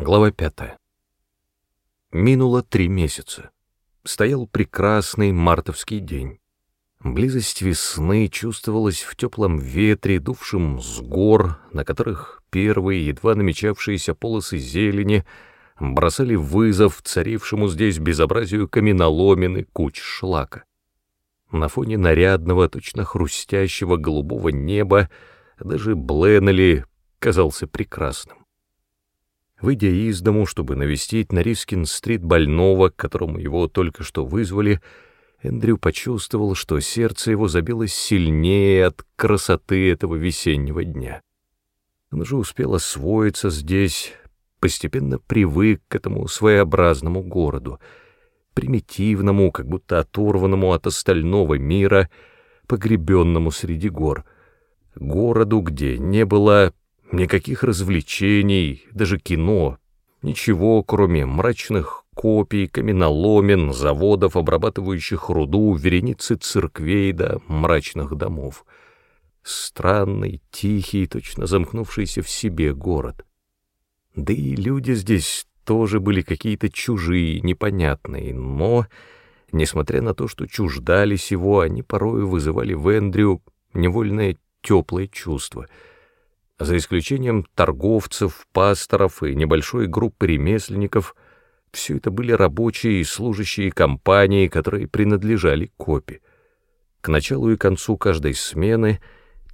Глава пятая. Минуло три месяца. Стоял прекрасный мартовский день. Близость весны чувствовалась в теплом ветре, дувшем с гор, на которых первые, едва намечавшиеся полосы зелени бросали вызов царившему здесь безобразию каменоломен куч шлака. На фоне нарядного, точно хрустящего голубого неба даже Бленнелли казался прекрасным. Выйдя из дому, чтобы навестить на Рискин-стрит больного, к которому его только что вызвали, Эндрю почувствовал, что сердце его забилось сильнее от красоты этого весеннего дня. Он уже успел освоиться здесь, постепенно привык к этому своеобразному городу, примитивному, как будто оторванному от остального мира, погребенному среди гор, городу, где не было Никаких развлечений, даже кино, ничего, кроме мрачных копий, каменоломен, заводов, обрабатывающих руду, вереницы церквей да мрачных домов. Странный, тихий, точно замкнувшийся в себе город. Да и люди здесь тоже были какие-то чужие, непонятные, но, несмотря на то, что чуждались его, они порою вызывали в Эндрю невольное теплое чувство — за исключением торговцев, пасторов и небольшой группы ремесленников, все это были рабочие и служащие компании, которые принадлежали копи. К началу и концу каждой смены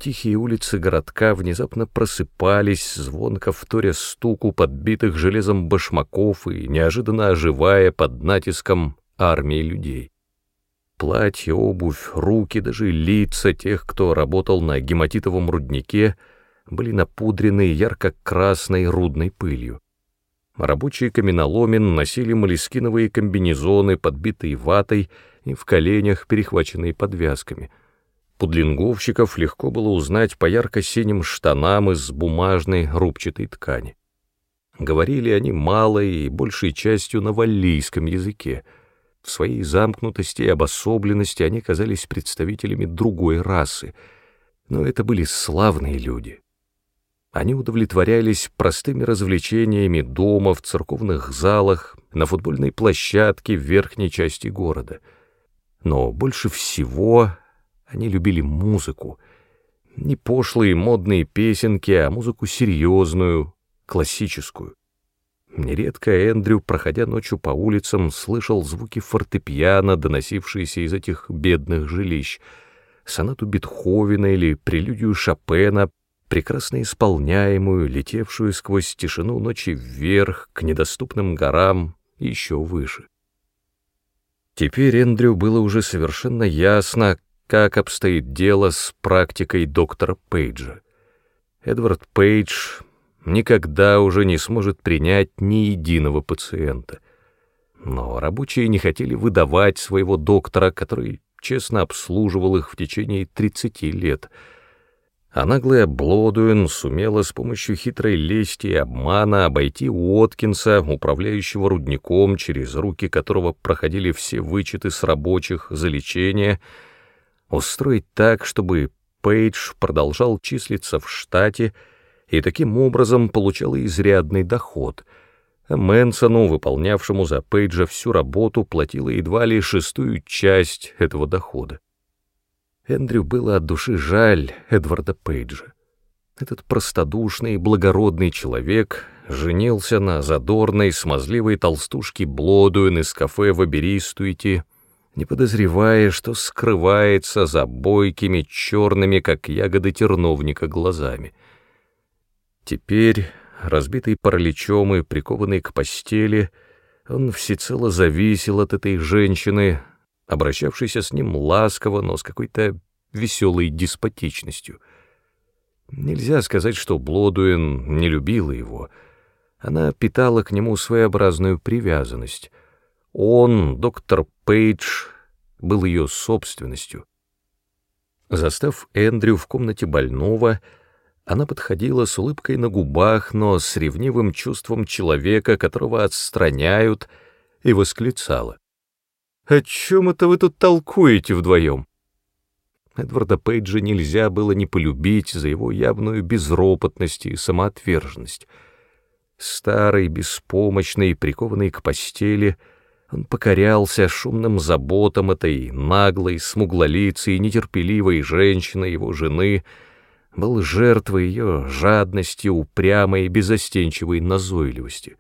тихие улицы городка внезапно просыпались, звонко вторя стуку подбитых железом башмаков и неожиданно оживая под натиском армии людей. Платья, обувь, руки, даже лица тех, кто работал на гематитовом руднике — были напудрены ярко-красной рудной пылью. Рабочие каменоломен носили молескиновые комбинезоны, подбитые ватой и в коленях, перехваченные подвязками. Пудлинговщиков легко было узнать по ярко-синим штанам из бумажной рубчатой ткани. Говорили они малой и большей частью на валлийском языке. В своей замкнутости и обособленности они казались представителями другой расы, но это были славные люди — они удовлетворялись простыми развлечениями дома, в церковных залах, на футбольной площадке в верхней части города. Но больше всего они любили музыку. Не пошлые модные песенки, а музыку серьезную, классическую. Нередко Эндрю, проходя ночью по улицам, слышал звуки фортепиано, доносившиеся из этих бедных жилищ, сонату Бетховена или прелюдию Шопена, прекрасно исполняемую, летевшую сквозь тишину ночи вверх, к недоступным горам еще выше. Теперь Эндрю было уже совершенно ясно, как обстоит дело с практикой доктора Пейджа. Эдвард Пейдж никогда уже не сможет принять ни единого пациента. Но рабочие не хотели выдавать своего доктора, который честно обслуживал их в течение 30 лет — а наглая Блодуэн сумела с помощью хитрой лести и обмана обойти Уоткинса, управляющего рудником, через руки которого проходили все вычеты с рабочих за лечение, устроить так, чтобы Пейдж продолжал числиться в штате и таким образом получал изрядный доход, Мэнсону, выполнявшему за Пейджа всю работу, платила едва ли шестую часть этого дохода. Эндрю было от души жаль Эдварда Пейджа. Этот простодушный благородный человек женился на задорной, смазливой толстушке Блодуэн из кафе в Аберистуете, не подозревая, что скрывается за бойкими, черными, как ягоды терновника, глазами. Теперь, разбитый параличом и прикованный к постели, он всецело зависел от этой женщины, обращавшийся с ним ласково, но с какой-то веселой деспотичностью. Нельзя сказать, что Блодуэн не любила его. Она питала к нему своеобразную привязанность. Он, доктор Пейдж, был ее собственностью. Застав Эндрю в комнате больного, она подходила с улыбкой на губах, но с ревнивым чувством человека, которого отстраняют, и восклицала. «О чем это вы тут толкуете вдвоем?» Эдварда Пейджа нельзя было не полюбить за его явную безропотность и самоотверженность. Старый, беспомощный, прикованный к постели, он покорялся шумным заботам этой наглой, смуглолицей, нетерпеливой женщины, его жены, был жертвой ее жадности, упрямой и безостенчивой назойливости.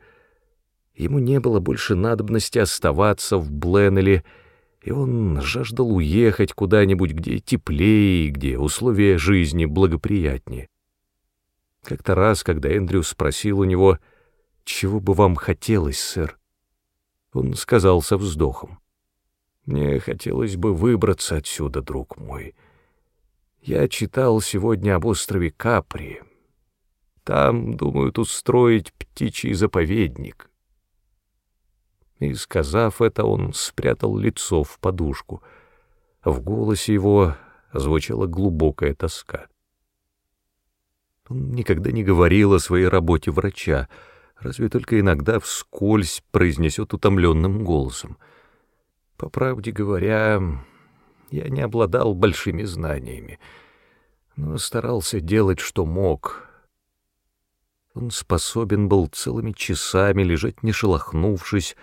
Ему не было больше надобности оставаться в Бленнеле, и он жаждал уехать куда-нибудь, где теплее, где условия жизни благоприятнее. Как-то раз, когда Эндрю спросил у него, «Чего бы вам хотелось, сэр?» Он сказал со вздохом, «Мне хотелось бы выбраться отсюда, друг мой. Я читал сегодня об острове Капри. Там думают устроить птичий заповедник». И, сказав это, он спрятал лицо в подушку. В голосе его звучала глубокая тоска. Он никогда не говорил о своей работе врача, разве только иногда вскользь произнесет утомленным голосом. По правде говоря, я не обладал большими знаниями, но старался делать, что мог. Он способен был целыми часами лежать не шелохнувшись,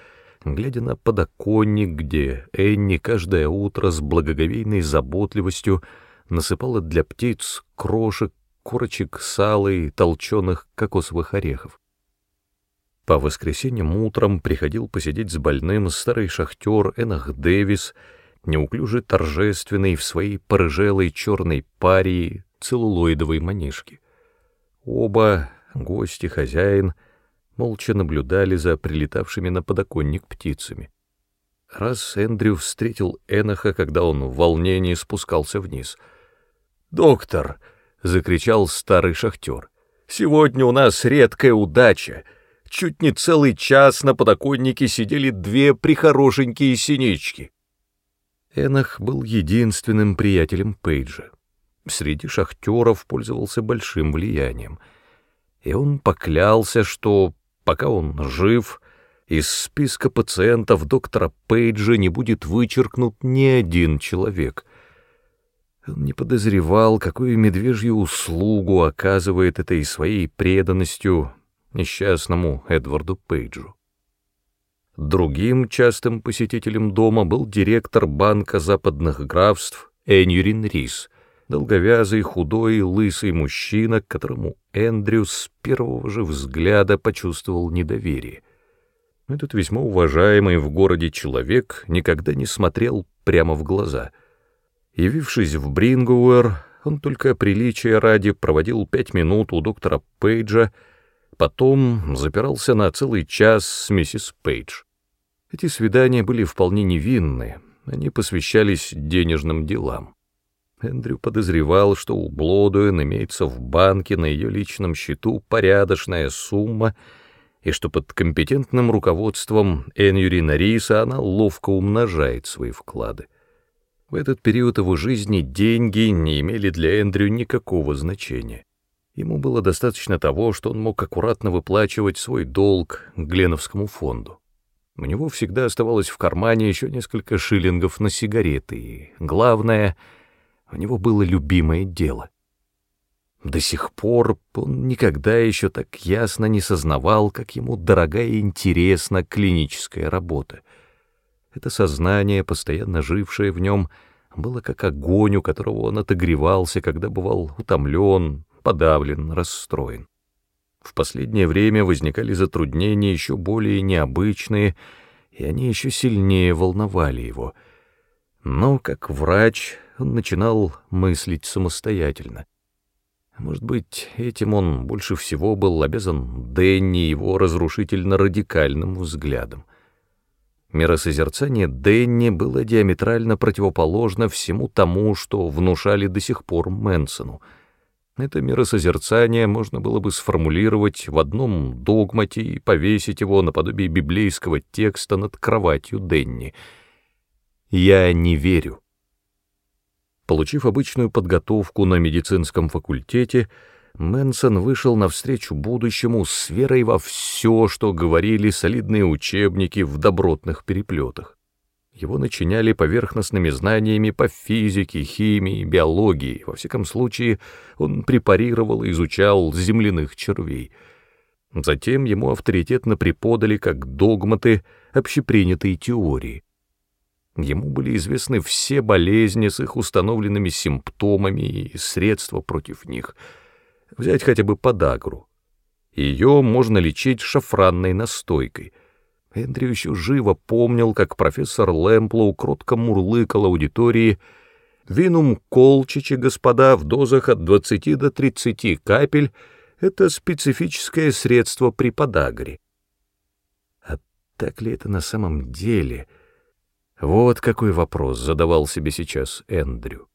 глядя на подоконник, где Энни каждое утро с благоговейной заботливостью насыпала для птиц крошек корочек сала и толченых кокосовых орехов. По воскресеньям утром приходил посидеть с больным старый шахтер Энах Дэвис, неуклюже торжественный в своей порыжелой черной парии целлулоидовой манишке. Оба, гости, хозяин, молча наблюдали за прилетавшими на подоконник птицами. Раз Эндрю встретил Эноха, когда он в волнении спускался вниз. «Доктор!» — закричал старый шахтер. «Сегодня у нас редкая удача. Чуть не целый час на подоконнике сидели две прихорошенькие синички». Энах был единственным приятелем Пейджа. Среди шахтеров пользовался большим влиянием. И он поклялся, что, пока он жив, из списка пациентов доктора Пейджа не будет вычеркнут ни один человек — он не подозревал, какую медвежью услугу оказывает этой своей преданностью несчастному Эдварду Пейджу. Другим частым посетителем дома был директор банка западных графств Эньюрин Рис, долговязый, худой, лысый мужчина, к которому Эндрю с первого же взгляда почувствовал недоверие. Этот весьма уважаемый в городе человек никогда не смотрел прямо в глаза — Явившись в Брингуэр, он только приличия ради проводил пять минут у доктора Пейджа, потом запирался на целый час с миссис Пейдж. Эти свидания были вполне невинны, они посвящались денежным делам. Эндрю подозревал, что у Блодуэн имеется в банке на ее личном счету порядочная сумма, и что под компетентным руководством Эньюри Нариса она ловко умножает свои вклады. В этот период его жизни деньги не имели для Эндрю никакого значения. Ему было достаточно того, что он мог аккуратно выплачивать свой долг Гленовскому фонду. У него всегда оставалось в кармане еще несколько шиллингов на сигареты, и, главное, у него было любимое дело. До сих пор он никогда еще так ясно не сознавал, как ему дорога и интересна клиническая работа — это сознание, постоянно жившее в нем, было как огонь, у которого он отогревался, когда бывал утомлен, подавлен, расстроен. В последнее время возникали затруднения еще более необычные, и они еще сильнее волновали его. Но, как врач, он начинал мыслить самостоятельно. Может быть, этим он больше всего был обязан Дэнни его разрушительно-радикальным взглядом. Миросозерцание Дэнни было диаметрально противоположно всему тому, что внушали до сих пор Мэнсону. Это миросозерцание можно было бы сформулировать в одном догмате и повесить его наподобие библейского текста над кроватью Дэнни. «Я не верю». Получив обычную подготовку на медицинском факультете, Мэнсон вышел навстречу будущему с верой во все, что говорили солидные учебники в добротных переплетах. Его начиняли поверхностными знаниями по физике, химии, биологии. Во всяком случае, он препарировал и изучал земляных червей. Затем ему авторитетно преподали как догматы общепринятые теории. Ему были известны все болезни с их установленными симптомами и средства против них. Взять хотя бы подагру. Ее можно лечить шафранной настойкой. Эндрю еще живо помнил, как профессор Лэмплоу кротко мурлыкал аудитории «Винум колчичи, господа, в дозах от 20 до 30 капель — это специфическое средство при подагре». А так ли это на самом деле? Вот какой вопрос задавал себе сейчас Эндрю.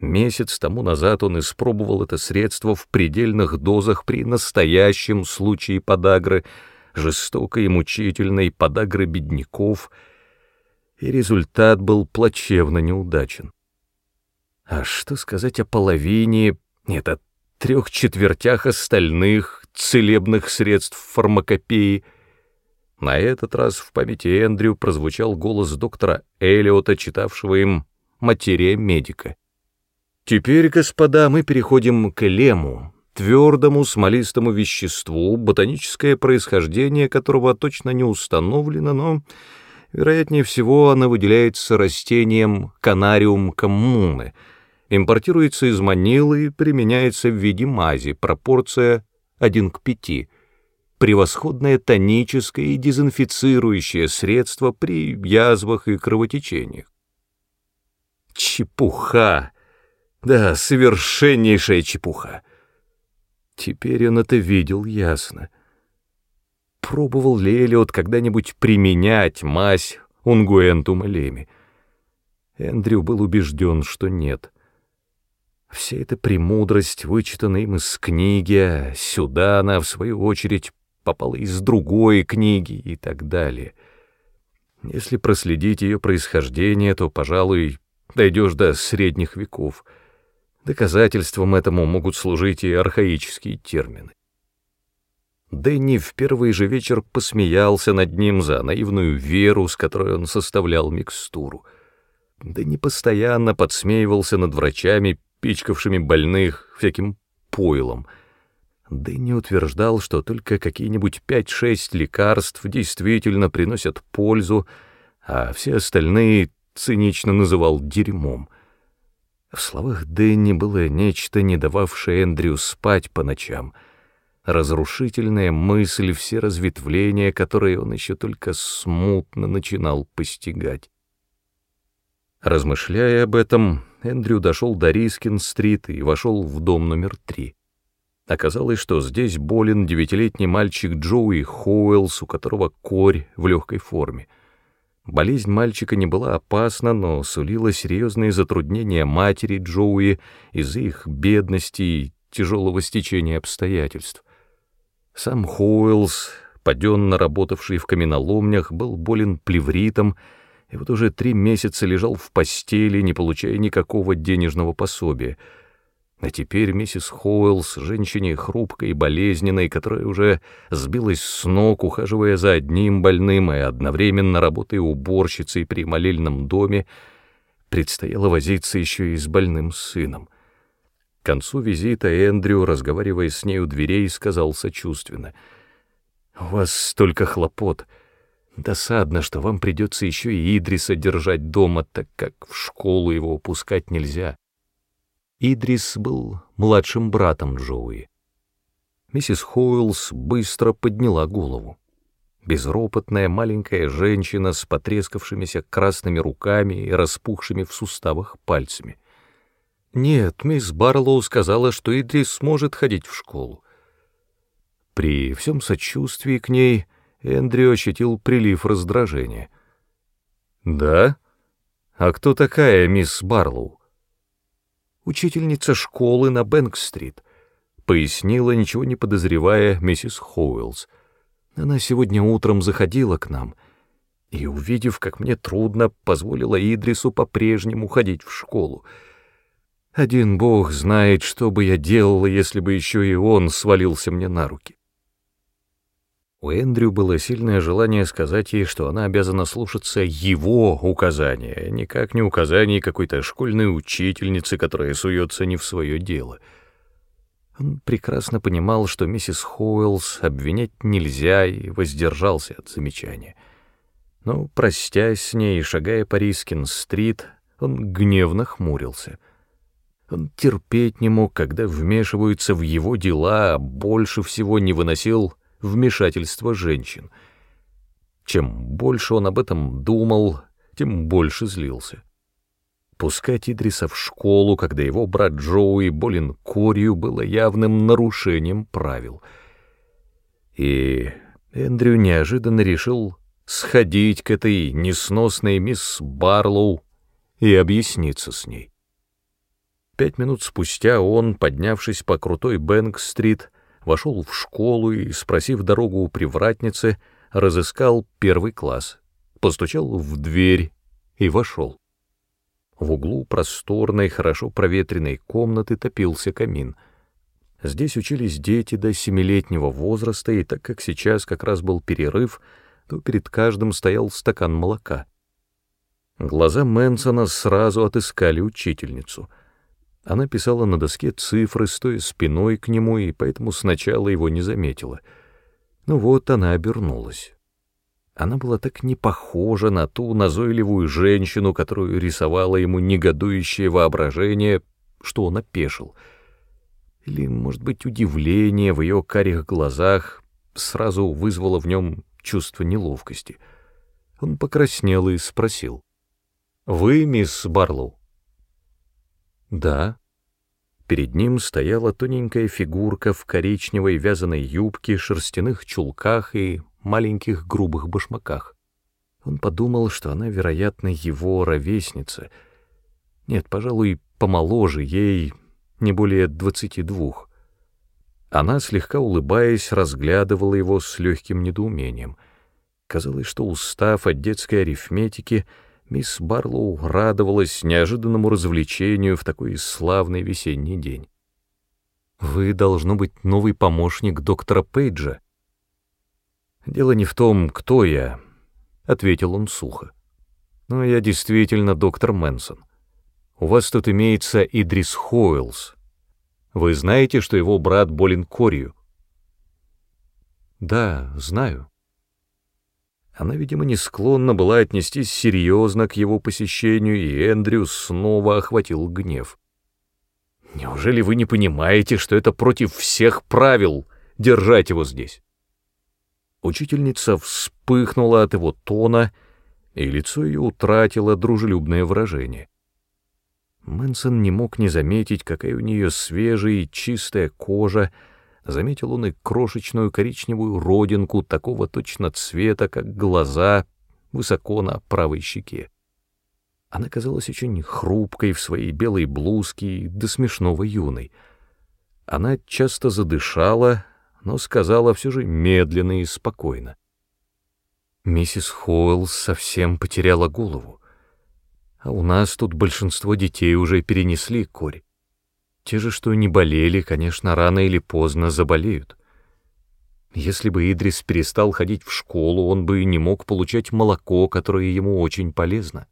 Месяц тому назад он испробовал это средство в предельных дозах при настоящем случае подагры, жестокой и мучительной подагры бедняков, и результат был плачевно неудачен. А что сказать о половине, нет, о трех четвертях остальных целебных средств фармакопеи? На этот раз в памяти Эндрю прозвучал голос доктора Эллиота, читавшего им «Материя медика». Теперь, господа, мы переходим к лему, твердому смолистому веществу, ботаническое происхождение которого точно не установлено, но, вероятнее всего, оно выделяется растением канариум коммуны, импортируется из Манилы и применяется в виде мази, пропорция 1 к 5, превосходное тоническое и дезинфицирующее средство при язвах и кровотечениях. Чепуха! Да, совершеннейшая чепуха. Теперь он это видел ясно. Пробовал ли Элиот когда-нибудь применять мазь унгуэнтума леми? Эндрю был убежден, что нет. Вся эта премудрость, вычитанная им из книги, а сюда она, в свою очередь, попала из другой книги и так далее. Если проследить ее происхождение, то, пожалуй, дойдешь до средних веков — Доказательством этому могут служить и архаические термины. Дэнни в первый же вечер посмеялся над ним за наивную веру, с которой он составлял микстуру. Дэнни постоянно подсмеивался над врачами, пичкавшими больных всяким пойлом. Дэнни утверждал, что только какие-нибудь пять-шесть лекарств действительно приносят пользу, а все остальные цинично называл дерьмом — в словах Дэнни было нечто, не дававшее Эндрю спать по ночам, разрушительная мысль, все разветвления, которые он еще только смутно начинал постигать. Размышляя об этом, Эндрю дошел до Рискин-стрит и вошел в дом номер три. Оказалось, что здесь болен девятилетний мальчик Джоуи Хоуэлс, у которого корь в легкой форме — Болезнь мальчика не была опасна, но сулила серьезные затруднения матери Джоуи из-за их бедности и тяжелого стечения обстоятельств. Сам Хоуэллс, паденно работавший в каменоломнях, был болен плевритом и вот уже три месяца лежал в постели, не получая никакого денежного пособия — а теперь миссис Хоуэллс, женщине хрупкой и болезненной, которая уже сбилась с ног, ухаживая за одним больным и одновременно работая уборщицей при молельном доме, предстояло возиться еще и с больным сыном. К концу визита Эндрю, разговаривая с ней у дверей, сказал сочувственно, «У вас столько хлопот. Досадно, что вам придется еще и Идриса держать дома, так как в школу его упускать нельзя». Идрис был младшим братом Джоуи. Миссис Хоуэлс быстро подняла голову. Безропотная маленькая женщина с потрескавшимися красными руками и распухшими в суставах пальцами. Нет, мисс Барлоу сказала, что Идрис сможет ходить в школу. При всем сочувствии к ней Эндрю ощутил прилив раздражения. «Да? А кто такая мисс Барлоу?» Учительница школы на Бэнк-стрит, пояснила, ничего не подозревая, миссис Хоуэллс. Она сегодня утром заходила к нам и, увидев, как мне трудно, позволила Идрису по-прежнему ходить в школу. Один бог знает, что бы я делала, если бы еще и он свалился мне на руки. У Эндрю было сильное желание сказать ей, что она обязана слушаться его указания, никак не указаний какой-то школьной учительницы, которая суется не в свое дело. Он прекрасно понимал, что миссис Хоуэллс обвинять нельзя, и воздержался от замечания. Но, простясь с ней и шагая по Рискин-стрит, он гневно хмурился. Он терпеть не мог, когда вмешиваются в его дела, а больше всего не выносил вмешательства женщин. Чем больше он об этом думал, тем больше злился. Пускать Идриса в школу, когда его брат Джоуи болен корью, было явным нарушением правил. И Эндрю неожиданно решил сходить к этой несносной мисс Барлоу и объясниться с ней. Пять минут спустя он, поднявшись по крутой Бэнк-стрит, вошел в школу и, спросив дорогу у привратницы, разыскал первый класс, постучал в дверь и вошел. В углу просторной, хорошо проветренной комнаты топился камин. Здесь учились дети до семилетнего возраста, и так как сейчас как раз был перерыв, то перед каждым стоял стакан молока. Глаза Мэнсона сразу отыскали учительницу. Она писала на доске цифры, стоя спиной к нему, и поэтому сначала его не заметила. Ну вот она обернулась. Она была так не похожа на ту назойливую женщину, которую рисовало ему негодующее воображение, что он опешил. Или, может быть, удивление в ее карих глазах сразу вызвало в нем чувство неловкости. Он покраснел и спросил. «Вы мисс Барлоу?» «Да». Перед ним стояла тоненькая фигурка в коричневой вязаной юбке, шерстяных чулках и маленьких грубых башмаках. Он подумал, что она, вероятно, его ровесница. Нет, пожалуй, помоложе ей, не более двадцати двух. Она, слегка улыбаясь, разглядывала его с легким недоумением. Казалось, что, устав от детской арифметики, мисс Барлоу радовалась неожиданному развлечению в такой славный весенний день. «Вы, должно быть, новый помощник доктора Пейджа», «Дело не в том, кто я», — ответил он сухо. «Но я действительно доктор Мэнсон. У вас тут имеется Идрис Хойлс. Вы знаете, что его брат болен корью?» «Да, знаю». Она, видимо, не склонна была отнестись серьезно к его посещению, и Эндрю снова охватил гнев. «Неужели вы не понимаете, что это против всех правил держать его здесь?» Учительница вспыхнула от его тона, и лицо ее утратило дружелюбное выражение. Мэнсон не мог не заметить, какая у нее свежая и чистая кожа, заметил он и крошечную коричневую родинку такого точно цвета, как глаза, высоко на правой щеке. Она казалась очень хрупкой в своей белой блузке и до смешного юной. Она часто задышала, но сказала все же медленно и спокойно. Миссис Хоуэлл совсем потеряла голову. А у нас тут большинство детей уже перенесли корь. Те же, что не болели, конечно, рано или поздно заболеют. Если бы Идрис перестал ходить в школу, он бы не мог получать молоко, которое ему очень полезно.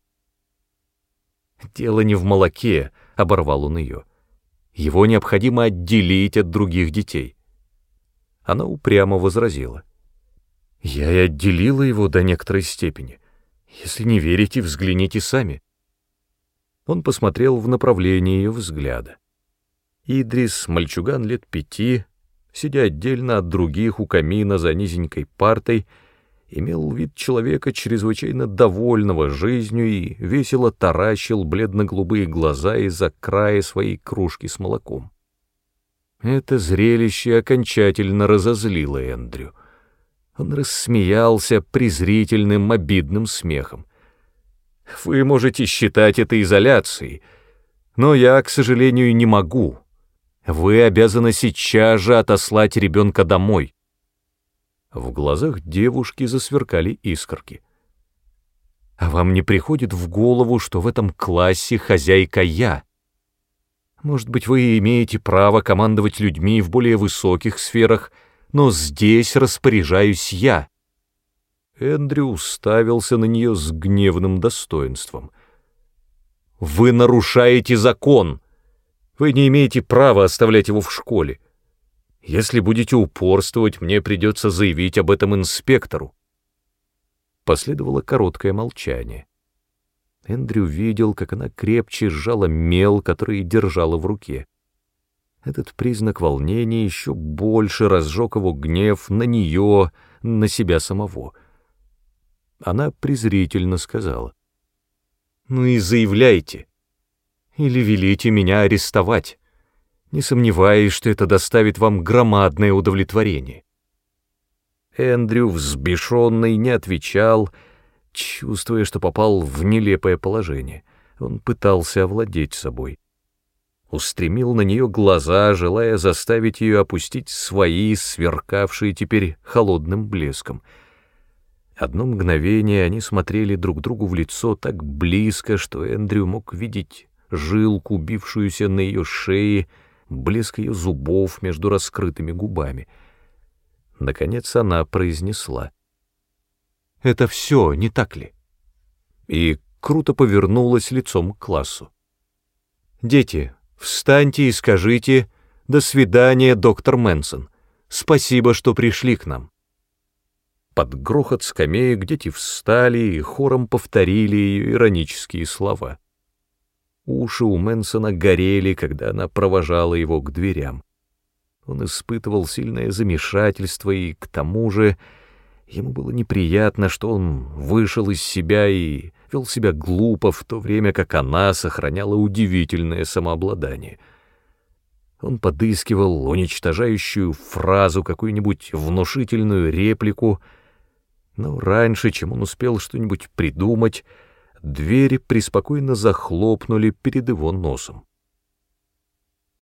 «Дело не в молоке», — оборвал он ее. «Его необходимо отделить от других детей. Она упрямо возразила. «Я и отделила его до некоторой степени. Если не верите, взгляните сами». Он посмотрел в направлении ее взгляда. Идрис, мальчуган лет пяти, сидя отдельно от других у камина за низенькой партой, имел вид человека чрезвычайно довольного жизнью и весело таращил бледно-голубые глаза из-за края своей кружки с молоком. Это зрелище окончательно разозлило Эндрю. Он рассмеялся презрительным, обидным смехом. «Вы можете считать это изоляцией, но я, к сожалению, не могу. Вы обязаны сейчас же отослать ребенка домой». В глазах девушки засверкали искорки. «А вам не приходит в голову, что в этом классе хозяйка я?» Может быть, вы имеете право командовать людьми в более высоких сферах, но здесь распоряжаюсь я». Эндрю уставился на нее с гневным достоинством. «Вы нарушаете закон. Вы не имеете права оставлять его в школе. Если будете упорствовать, мне придется заявить об этом инспектору. Последовало короткое молчание. Эндрю видел, как она крепче сжала мел, который держала в руке. Этот признак волнения еще больше разжег его гнев на нее, на себя самого. Она презрительно сказала. «Ну и заявляйте. Или велите меня арестовать. Не сомневаюсь, что это доставит вам громадное удовлетворение». Эндрю, взбешенный, не отвечал, чувствуя, что попал в нелепое положение. Он пытался овладеть собой устремил на нее глаза, желая заставить ее опустить свои, сверкавшие теперь холодным блеском. Одно мгновение они смотрели друг другу в лицо так близко, что Эндрю мог видеть жилку, бившуюся на ее шее, блеск ее зубов между раскрытыми губами. Наконец она произнесла. «Это все, не так ли?» И круто повернулась лицом к классу. «Дети, Встаньте и скажите «До свидания, доктор Мэнсон. Спасибо, что пришли к нам». Под грохот скамеек дети встали и хором повторили ее иронические слова. Уши у Мэнсона горели, когда она провожала его к дверям. Он испытывал сильное замешательство, и к тому же ему было неприятно, что он вышел из себя и вел себя глупо, в то время как она сохраняла удивительное самообладание. Он подыскивал уничтожающую фразу, какую-нибудь внушительную реплику, но раньше, чем он успел что-нибудь придумать, двери преспокойно захлопнули перед его носом.